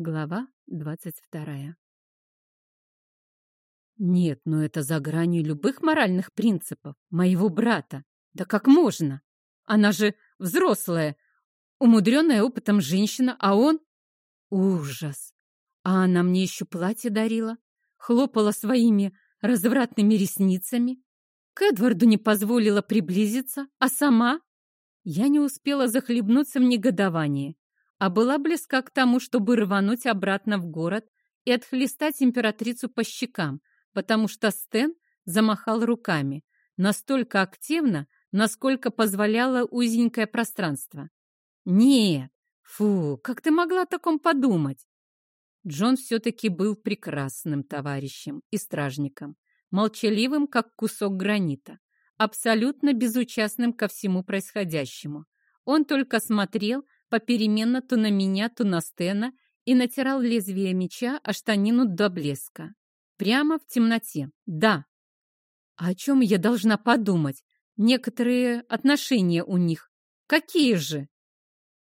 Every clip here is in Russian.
Глава двадцать вторая. Нет, но это за гранью любых моральных принципов моего брата. Да как можно? Она же взрослая, умудренная опытом женщина, а он... Ужас! А она мне еще платье дарила, хлопала своими развратными ресницами, к Эдварду не позволила приблизиться, а сама... Я не успела захлебнуться в негодовании а была близка к тому, чтобы рвануть обратно в город и отхлестать императрицу по щекам, потому что Стэн замахал руками, настолько активно, насколько позволяло узенькое пространство. «Нет! Фу, как ты могла о таком подумать?» Джон все-таки был прекрасным товарищем и стражником, молчаливым, как кусок гранита, абсолютно безучастным ко всему происходящему. Он только смотрел, попеременно то на меня, то на Стена и натирал лезвие меча о штанину до блеска. Прямо в темноте. Да. А о чем я должна подумать? Некоторые отношения у них. Какие же?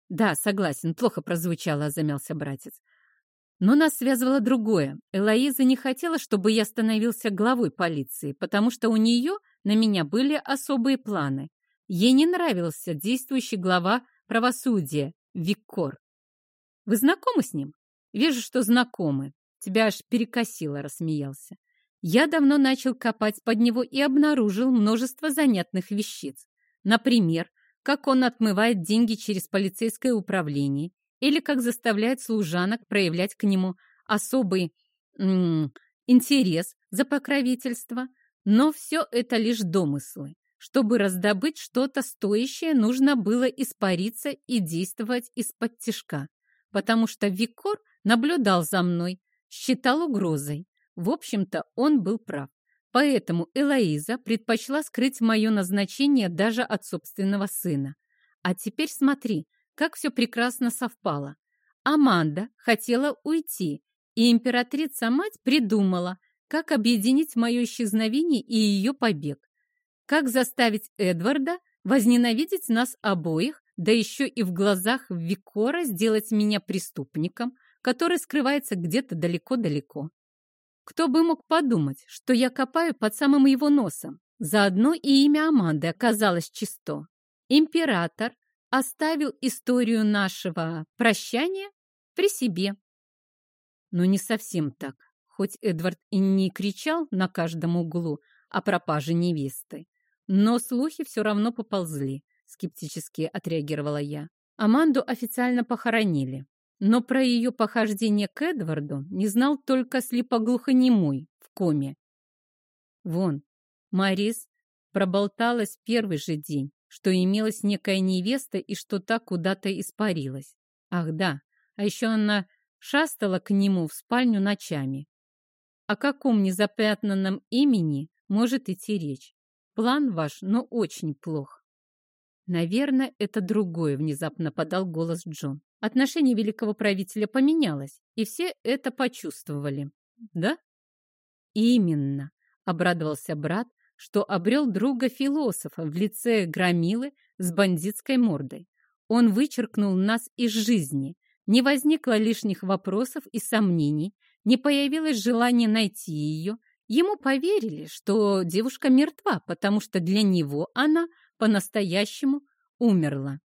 Да, согласен, плохо прозвучало, замялся братец. Но нас связывало другое. Элоиза не хотела, чтобы я становился главой полиции, потому что у нее на меня были особые планы. Ей не нравился действующий глава правосудия, Виккор. Вы знакомы с ним? Вижу, что знакомы. Тебя аж перекосило, рассмеялся. Я давно начал копать под него и обнаружил множество занятных вещиц. Например, как он отмывает деньги через полицейское управление или как заставляет служанок проявлять к нему особый интерес за покровительство. Но все это лишь домыслы. Чтобы раздобыть что-то стоящее, нужно было испариться и действовать из-под тишка, потому что Викор наблюдал за мной, считал угрозой. В общем-то, он был прав. Поэтому Элоиза предпочла скрыть мое назначение даже от собственного сына. А теперь смотри, как все прекрасно совпало. Аманда хотела уйти, и императрица-мать придумала, как объединить мое исчезновение и ее побег. Как заставить Эдварда возненавидеть нас обоих, да еще и в глазах Викора сделать меня преступником, который скрывается где-то далеко-далеко? Кто бы мог подумать, что я копаю под самым его носом? Заодно и имя Аманды оказалось чисто. Император оставил историю нашего прощания при себе. Но не совсем так. Хоть Эдвард и не кричал на каждом углу о пропаже невесты, но слухи все равно поползли, скептически отреагировала я. Аманду официально похоронили, но про ее похождение к Эдварду не знал только слепоглухонемой в коме. Вон, Марис проболталась первый же день, что имелась некая невеста и что та куда-то испарилась. Ах да, а еще она шастала к нему в спальню ночами. О каком незапятнанном имени может идти речь? План ваш, но очень плох. Наверное, это другое, внезапно подал голос Джон. Отношение великого правителя поменялось, и все это почувствовали. Да? Именно, обрадовался брат, что обрел друга-философа в лице громилы с бандитской мордой. Он вычеркнул нас из жизни. Не возникло лишних вопросов и сомнений, не появилось желания найти ее, Ему поверили, что девушка мертва, потому что для него она по-настоящему умерла.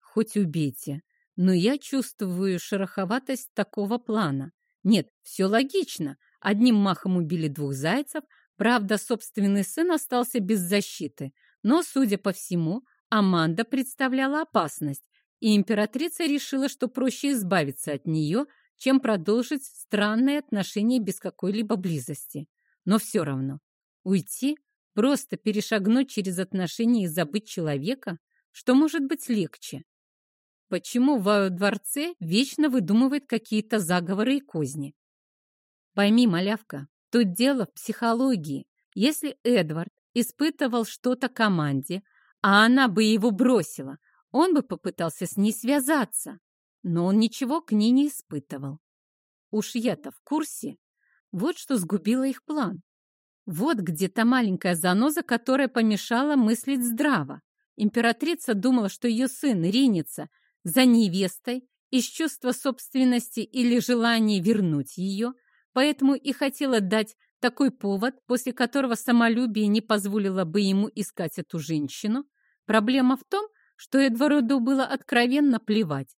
Хоть убейте, но я чувствую шероховатость такого плана. Нет, все логично. Одним махом убили двух зайцев, правда, собственный сын остался без защиты. Но, судя по всему, Аманда представляла опасность, и императрица решила, что проще избавиться от нее, чем продолжить странные отношения без какой-либо близости. Но все равно, уйти, просто перешагнуть через отношения и забыть человека, что может быть легче? Почему в дворце вечно выдумывает какие-то заговоры и козни? Пойми, малявка, тут дело в психологии. Если Эдвард испытывал что-то команде, а она бы его бросила, он бы попытался с ней связаться. Но он ничего к ней не испытывал. Уж я-то в курсе, вот что сгубило их план. Вот где то маленькая заноза, которая помешала мыслить здраво. Императрица думала, что ее сын ринется за невестой из чувства собственности или желания вернуть ее, поэтому и хотела дать такой повод, после которого самолюбие не позволило бы ему искать эту женщину. Проблема в том, что Эдварду было откровенно плевать.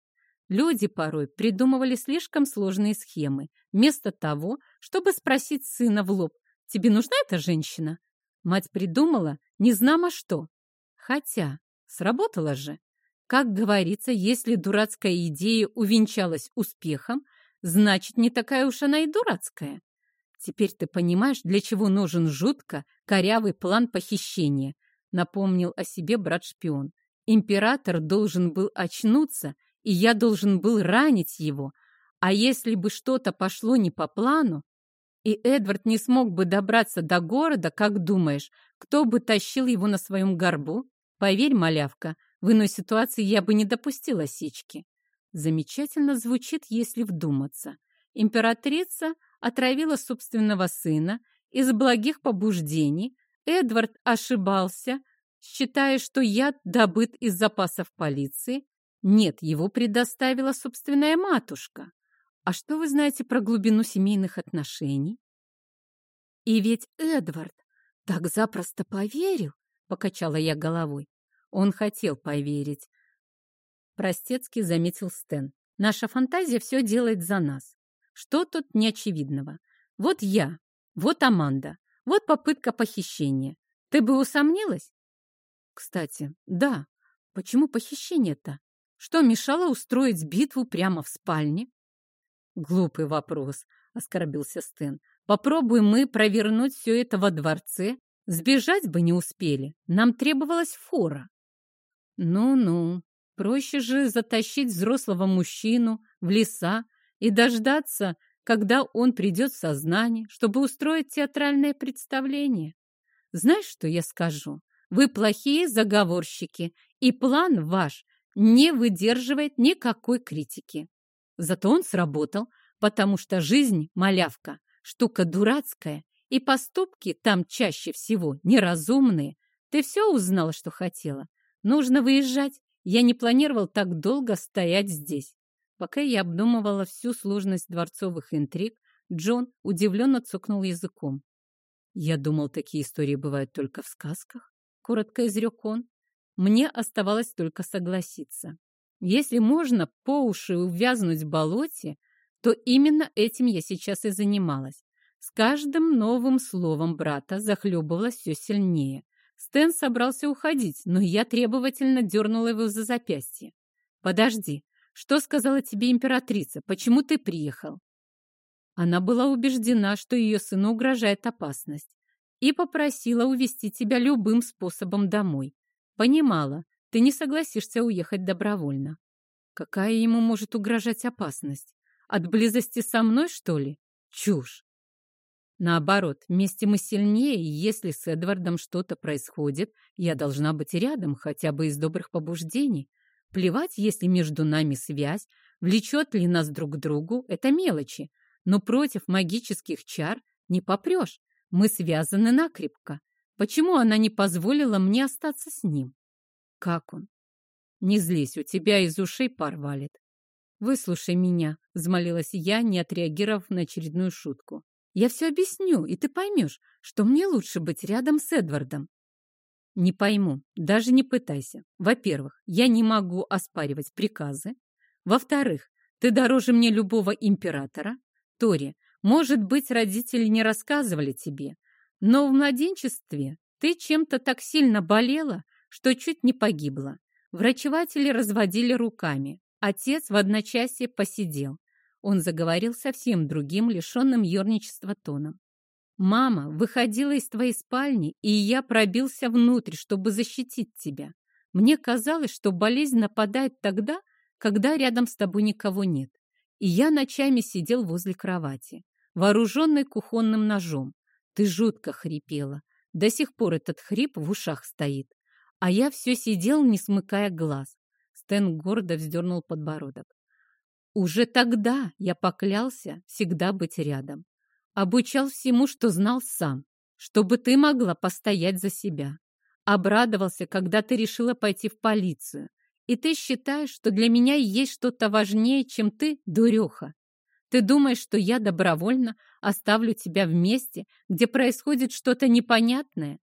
Люди порой придумывали слишком сложные схемы, вместо того, чтобы спросить сына в лоб, «Тебе нужна эта женщина?» Мать придумала, не знамо что. Хотя, сработало же. Как говорится, если дурацкая идея увенчалась успехом, значит, не такая уж она и дурацкая. Теперь ты понимаешь, для чего нужен жутко корявый план похищения, напомнил о себе брат-шпион. Император должен был очнуться, и я должен был ранить его. А если бы что-то пошло не по плану, и Эдвард не смог бы добраться до города, как думаешь, кто бы тащил его на своем горбу? Поверь, малявка, в иной ситуации я бы не допустила осечки. Замечательно звучит, если вдуматься. Императрица отравила собственного сына из благих побуждений. Эдвард ошибался, считая, что яд добыт из запасов полиции. Нет, его предоставила собственная матушка. А что вы знаете про глубину семейных отношений? И ведь Эдвард так запросто поверил, покачала я головой. Он хотел поверить. Простецкий заметил Стэн. Наша фантазия все делает за нас. Что тут неочевидного? Вот я, вот Аманда, вот попытка похищения. Ты бы усомнилась? Кстати, да. Почему похищение-то? Что мешало устроить битву прямо в спальне? Глупый вопрос, оскорбился Стэн. Попробуем мы провернуть все это во дворце. Сбежать бы не успели. Нам требовалась фора. Ну-ну, проще же затащить взрослого мужчину в леса и дождаться, когда он придет в сознание, чтобы устроить театральное представление. Знаешь, что я скажу? Вы плохие заговорщики, и план ваш не выдерживает никакой критики. Зато он сработал, потому что жизнь, малявка, штука дурацкая, и поступки там чаще всего неразумные. Ты все узнала, что хотела. Нужно выезжать. Я не планировал так долго стоять здесь. Пока я обдумывала всю сложность дворцовых интриг, Джон удивленно цокнул языком. «Я думал, такие истории бывают только в сказках», — коротко изрек он. Мне оставалось только согласиться. Если можно по уши увязнуть в болоте, то именно этим я сейчас и занималась. С каждым новым словом брата захлебывалась все сильнее. Стэн собрался уходить, но я требовательно дернула его за запястье. «Подожди, что сказала тебе императрица? Почему ты приехал?» Она была убеждена, что ее сыну угрожает опасность, и попросила увести тебя любым способом домой. Понимала, ты не согласишься уехать добровольно. Какая ему может угрожать опасность? От близости со мной, что ли? Чушь. Наоборот, вместе мы сильнее, и если с Эдвардом что-то происходит, я должна быть рядом, хотя бы из добрых побуждений. Плевать, если между нами связь, влечет ли нас друг к другу, это мелочи. Но против магических чар не попрешь. Мы связаны накрепко. Почему она не позволила мне остаться с ним? Как он? Не злись, у тебя из ушей пар валит. Выслушай меня, взмолилась я, не отреагировав на очередную шутку. Я все объясню, и ты поймешь, что мне лучше быть рядом с Эдвардом. Не пойму, даже не пытайся. Во-первых, я не могу оспаривать приказы. Во-вторых, ты дороже мне любого императора. Тори, может быть, родители не рассказывали тебе, но в младенчестве ты чем-то так сильно болела, что чуть не погибла. Врачеватели разводили руками. Отец в одночасье посидел. Он заговорил совсем другим, лишенным ерничества тоном. «Мама выходила из твоей спальни, и я пробился внутрь, чтобы защитить тебя. Мне казалось, что болезнь нападает тогда, когда рядом с тобой никого нет. И я ночами сидел возле кровати, вооруженный кухонным ножом. Ты жутко хрипела. До сих пор этот хрип в ушах стоит. А я все сидел, не смыкая глаз. Стэн гордо вздернул подбородок. Уже тогда я поклялся всегда быть рядом. Обучал всему, что знал сам, чтобы ты могла постоять за себя. Обрадовался, когда ты решила пойти в полицию. И ты считаешь, что для меня есть что-то важнее, чем ты, дуреха. Ты думаешь, что я добровольно оставлю тебя в месте, где происходит что-то непонятное?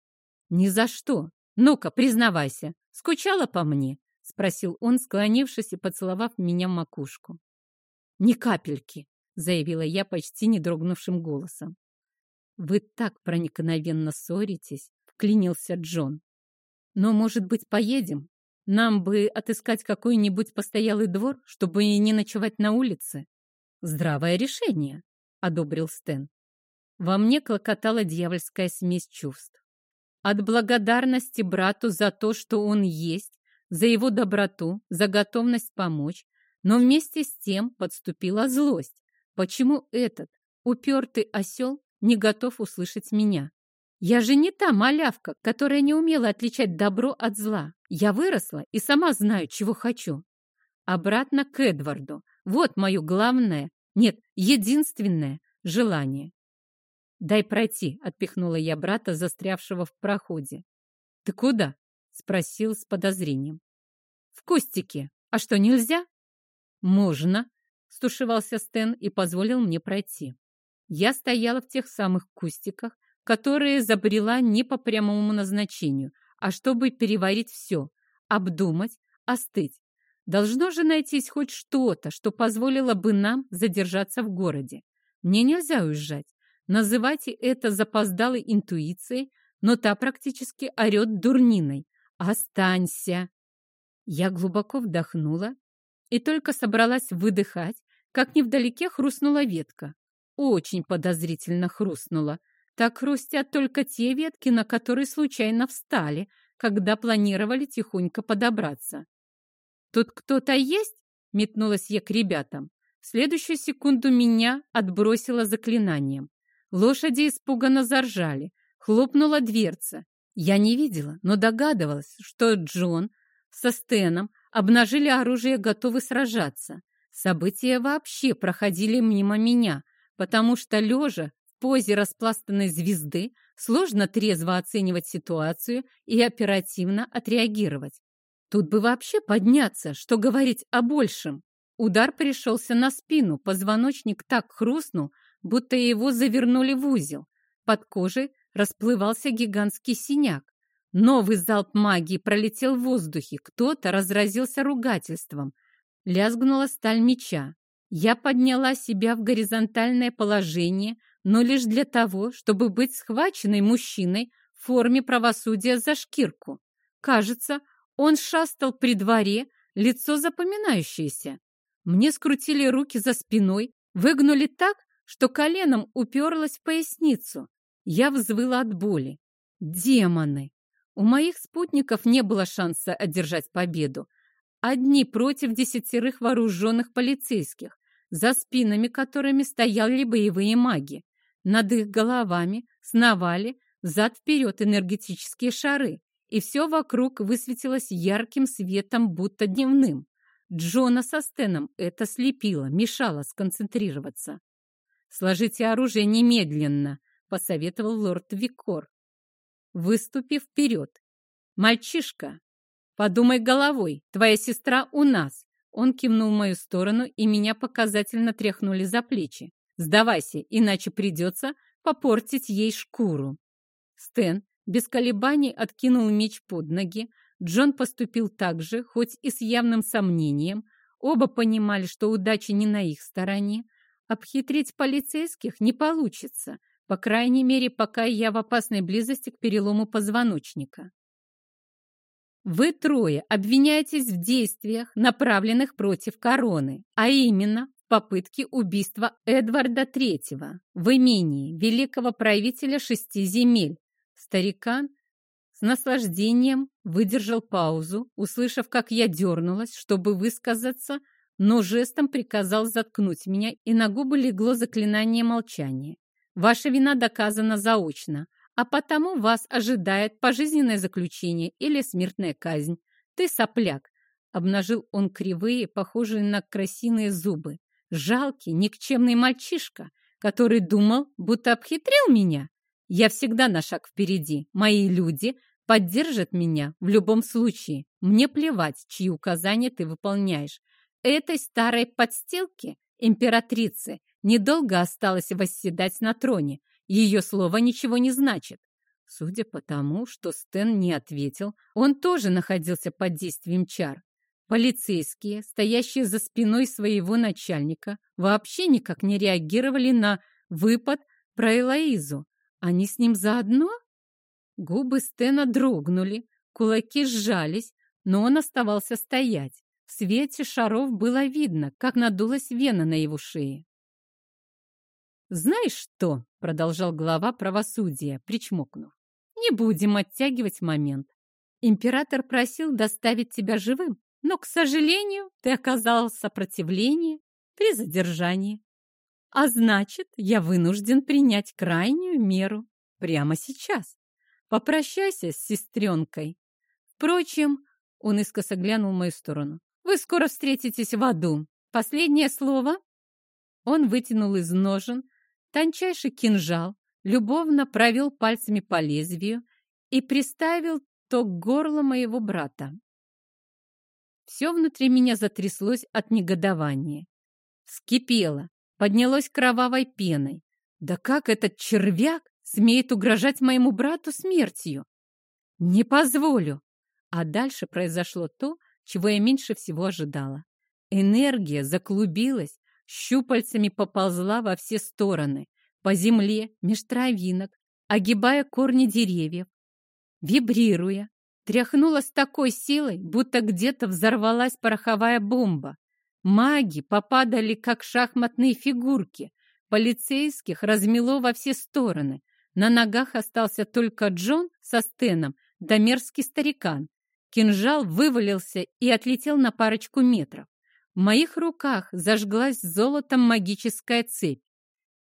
Ни за что. Ну-ка, признавайся, скучала по мне? Спросил он, склонившись и поцеловав меня в макушку. Ни капельки, заявила я почти не дрогнувшим голосом. Вы так проникновенно ссоритесь, вклинился Джон. Но, может быть, поедем? Нам бы отыскать какой-нибудь постоялый двор, чтобы не ночевать на улице. Здравое решение, одобрил Стэн. Во мне клокотала дьявольская смесь чувств. От благодарности брату за то, что он есть, за его доброту, за готовность помочь, но вместе с тем подступила злость. Почему этот упертый осел не готов услышать меня? Я же не та малявка, которая не умела отличать добро от зла. Я выросла и сама знаю, чего хочу. Обратно к Эдварду. Вот мое главное, нет, единственное желание. «Дай пройти», — отпихнула я брата, застрявшего в проходе. «Ты куда?» — спросил с подозрением. «В кустике. А что, нельзя?» «Можно», — стушевался Стэн и позволил мне пройти. Я стояла в тех самых кустиках, которые забрела не по прямому назначению, а чтобы переварить все, обдумать, остыть. Должно же найтись хоть что-то, что позволило бы нам задержаться в городе. Мне нельзя уезжать. Называйте это запоздалой интуицией, но та практически орет дурниной. «Останься!» Я глубоко вдохнула и только собралась выдыхать, как невдалеке хрустнула ветка. Очень подозрительно хрустнула. Так хрустят только те ветки, на которые случайно встали, когда планировали тихонько подобраться. «Тут кто-то есть?» — метнулась я к ребятам. В следующую секунду меня отбросило заклинанием. Лошади испуганно заржали. Хлопнула дверца. Я не видела, но догадывалась, что Джон со Стеном обнажили оружие, готовы сражаться. События вообще проходили мимо меня, потому что, лежа в позе распластанной звезды, сложно трезво оценивать ситуацию и оперативно отреагировать. Тут бы вообще подняться, что говорить о большем. Удар пришелся на спину, позвоночник так хрустнул, будто его завернули в узел. Под кожей расплывался гигантский синяк. Новый залп магии пролетел в воздухе, кто-то разразился ругательством. Лязгнула сталь меча. Я подняла себя в горизонтальное положение, но лишь для того, чтобы быть схваченной мужчиной в форме правосудия за шкирку. Кажется, он шастал при дворе, лицо запоминающееся. Мне скрутили руки за спиной, выгнули так, что коленом уперлась в поясницу. Я взвыла от боли. Демоны! У моих спутников не было шанса одержать победу. Одни против десятерых вооруженных полицейских, за спинами которыми стояли боевые маги. Над их головами сновали взад-вперед энергетические шары, и все вокруг высветилось ярким светом, будто дневным. Джона со Стеном это слепило, мешало сконцентрироваться. «Сложите оружие немедленно», — посоветовал лорд Викор, выступив вперед. «Мальчишка, подумай головой, твоя сестра у нас». Он кивнул в мою сторону, и меня показательно тряхнули за плечи. «Сдавайся, иначе придется попортить ей шкуру». Стэн без колебаний откинул меч под ноги. Джон поступил так же, хоть и с явным сомнением. Оба понимали, что удача не на их стороне. Обхитрить полицейских не получится, по крайней мере, пока я в опасной близости к перелому позвоночника. Вы трое обвиняетесь в действиях, направленных против короны, а именно в попытке убийства Эдварда III в имении великого правителя шести земель. Старикан с наслаждением выдержал паузу, услышав, как я дернулась, чтобы высказаться, но жестом приказал заткнуть меня, и на губы легло заклинание молчания. Ваша вина доказана заочно, а потому вас ожидает пожизненное заключение или смертная казнь. Ты сопляк, обнажил он кривые, похожие на красиные зубы. Жалкий, никчемный мальчишка, который думал, будто обхитрил меня. Я всегда на шаг впереди. Мои люди поддержат меня в любом случае. Мне плевать, чьи указания ты выполняешь. Этой старой подстилке, императрице, недолго осталось восседать на троне. Ее слово ничего не значит. Судя по тому, что Стэн не ответил, он тоже находился под действием чар. Полицейские, стоящие за спиной своего начальника, вообще никак не реагировали на выпад про Элоизу. Они с ним заодно? Губы Стена дрогнули, кулаки сжались, но он оставался стоять. В свете шаров было видно, как надулась вена на его шее. «Знаешь что?» — продолжал глава правосудия, причмокнув. «Не будем оттягивать момент. Император просил доставить тебя живым, но, к сожалению, ты оказал сопротивление при задержании. А значит, я вынужден принять крайнюю меру прямо сейчас. Попрощайся с сестренкой. Впрочем, он искоса глянул в мою сторону. Вы скоро встретитесь в аду. Последнее слово? Он вытянул из ножен тончайший кинжал, любовно провел пальцами по лезвию и приставил то к горлу моего брата. Все внутри меня затряслось от негодования. Вскипело, поднялось кровавой пеной. Да как этот червяк смеет угрожать моему брату смертью? Не позволю. А дальше произошло то, чего я меньше всего ожидала. Энергия заклубилась, щупальцами поползла во все стороны, по земле, меж травинок, огибая корни деревьев, вибрируя, тряхнула с такой силой, будто где-то взорвалась пороховая бомба. Маги попадали, как шахматные фигурки. Полицейских размело во все стороны. На ногах остался только Джон со Стеном, да мерзкий старикан. Кинжал вывалился и отлетел на парочку метров. В моих руках зажглась золотом магическая цепь.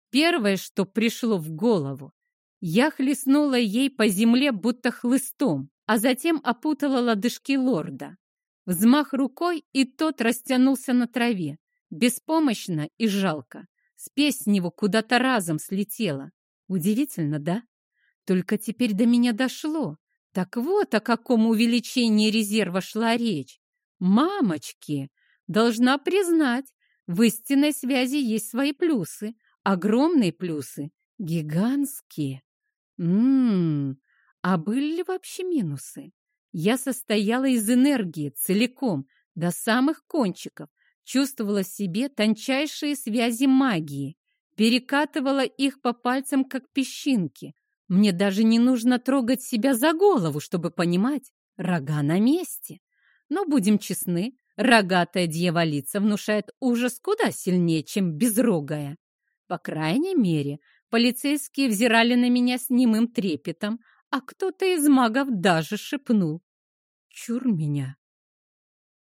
Первое, что пришло в голову. Я хлестнула ей по земле, будто хлыстом, а затем опутала лодыжки лорда. Взмах рукой, и тот растянулся на траве. Беспомощно и жалко. Спесь с него куда-то разом слетела. Удивительно, да? Только теперь до меня дошло. Так вот о каком увеличении резерва шла речь. Мамочки! Должна признать, в истинной связи есть свои плюсы. Огромные плюсы. Гигантские. Ммм, а были ли вообще минусы? Я состояла из энергии целиком, до самых кончиков, чувствовала в себе тончайшие связи магии, перекатывала их по пальцам, как песчинки. Мне даже не нужно трогать себя за голову, чтобы понимать, рога на месте. Но будем честны, рогатая дьяволица внушает ужас куда сильнее, чем безрогая. По крайней мере, полицейские взирали на меня с немым трепетом, а кто-то из магов даже шепнул. Чур меня!